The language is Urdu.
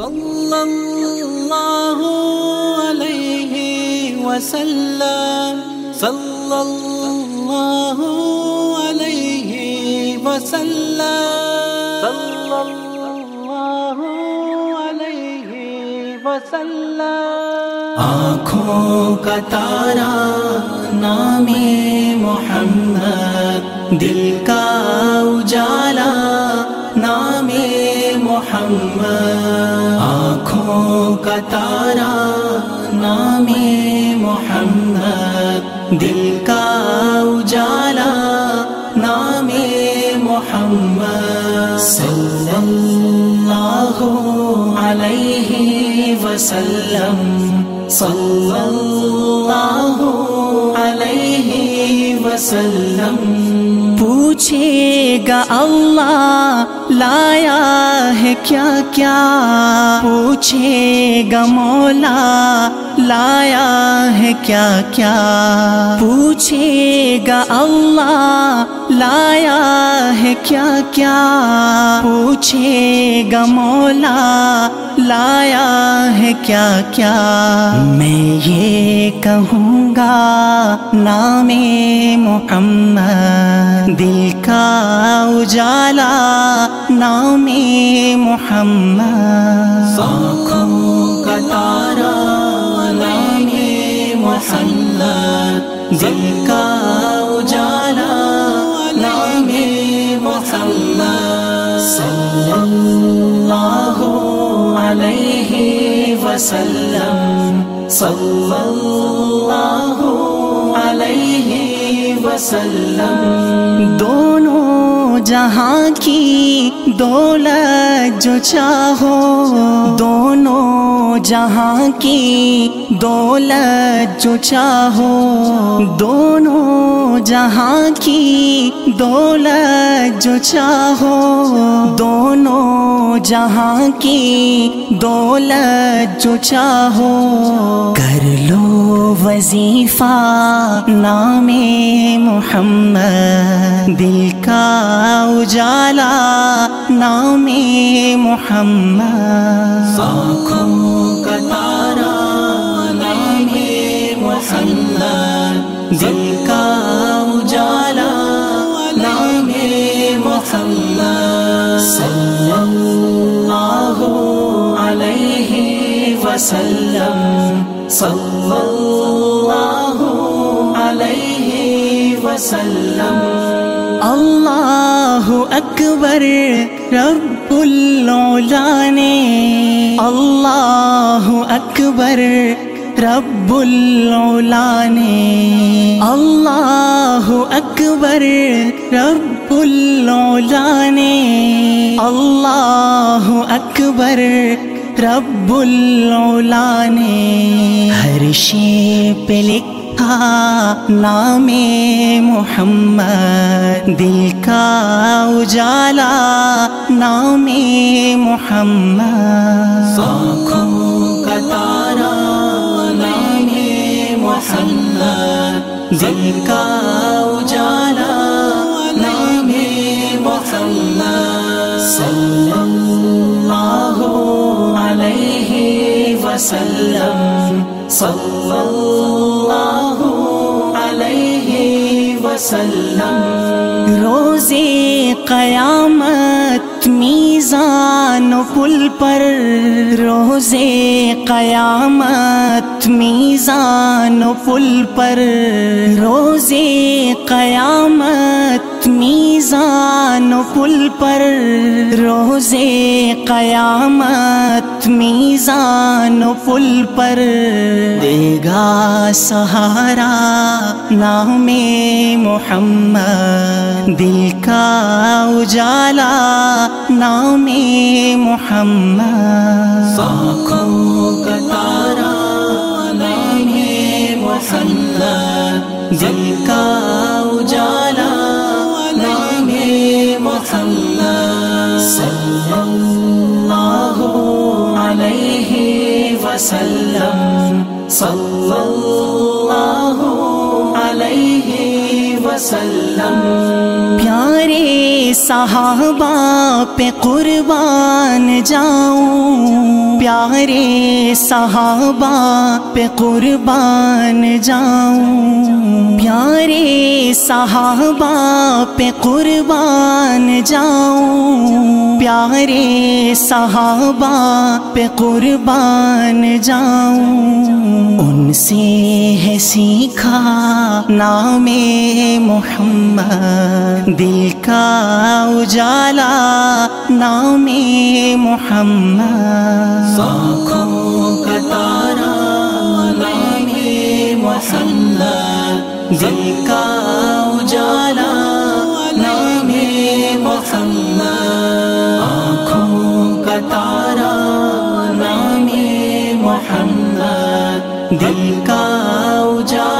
صلى الله عليه وسلم. صلى الله عليه وسلم. صلى الله عليه وسلم آنکھوں کا تارا نام محمد، دل کا اجالا نام محمد. آنکھوں کا تارا نام محمد. دل کا اجالا نام محمد. صلی اللہ علیہ وسلم. صلی اللہ علیہ وسلم. پوچھے گا اللہ لایا ہے کیا کیا؟ پوچھے گا مولا، لایا ہے کیا کیا؟ پوچھے گا اللہ، لایا ہے کیا کیا؟ پوچھے گا مولا، لایا ہے کیا کیا؟ میں یہ کہوں گا، نام محمد، دل کا اجالا نام محمد۔ آنکھوں کا تارا نام محمد۔ دل کا اجالا نام محمد۔ صلی اللہ علیہ وسلم۔ صلی اللہ علیہ وسلم۔ دونوں جہاں کی دولت جو چاہو، دونوں جہاں کی دولت جو چاہو، دونوں جہاں کی دولت جو چاہو، دونوں جہاں کی دولت جو چاہو۔ کر لو وظیفہ نام محمد، دل کا اجالا نام محمد آنکھوں کا تارا نام محمد دل کا اجالا نام محمد صلی اللہ علیہ وسلم صلی اللہ علیہ وسلم اکبر رب العلا نے اللہ اکبر رب العلا نے اللہ اکبر رب العلا نے اللہ اکبر رب العلا نے ہر شے پہ لکھا نام محمد، دل کا اجالا۔ نام محمد۔ آنکھوں کا تارا، نام محمد۔ دل کا اجالا، نام محمد۔ صلی اللہ علیہ وسلم۔ صلی اللہ وسلم. روز قیامت میزان و پل پر. روز قیامت میزان و پل پر. روز قیامت میزان و پل پر روز قیامت میزان و پل پر دے گا سہارا نام محمد دل کا اجالا نام محمد۔ آنکھوں کا تارا نام محمد۔ دل وسلم صلی اللہ علیہ وسلم. پیارے صحابہ پہ قربان جاؤں۔ پیارے صحابہ پہ قربان جاؤں۔ پیارے صحابہ پہ قربان جاؤں۔ پیارے صحابہ پہ قربان جاؤں۔ ان سے ہے سیکھا نام محمد۔ دل کا اجالا نام محمد آنکھوں کا تارا نام محمد دل کا اجالا نام محمد آنکھوں کا تارا نام محمد دل کا اجالا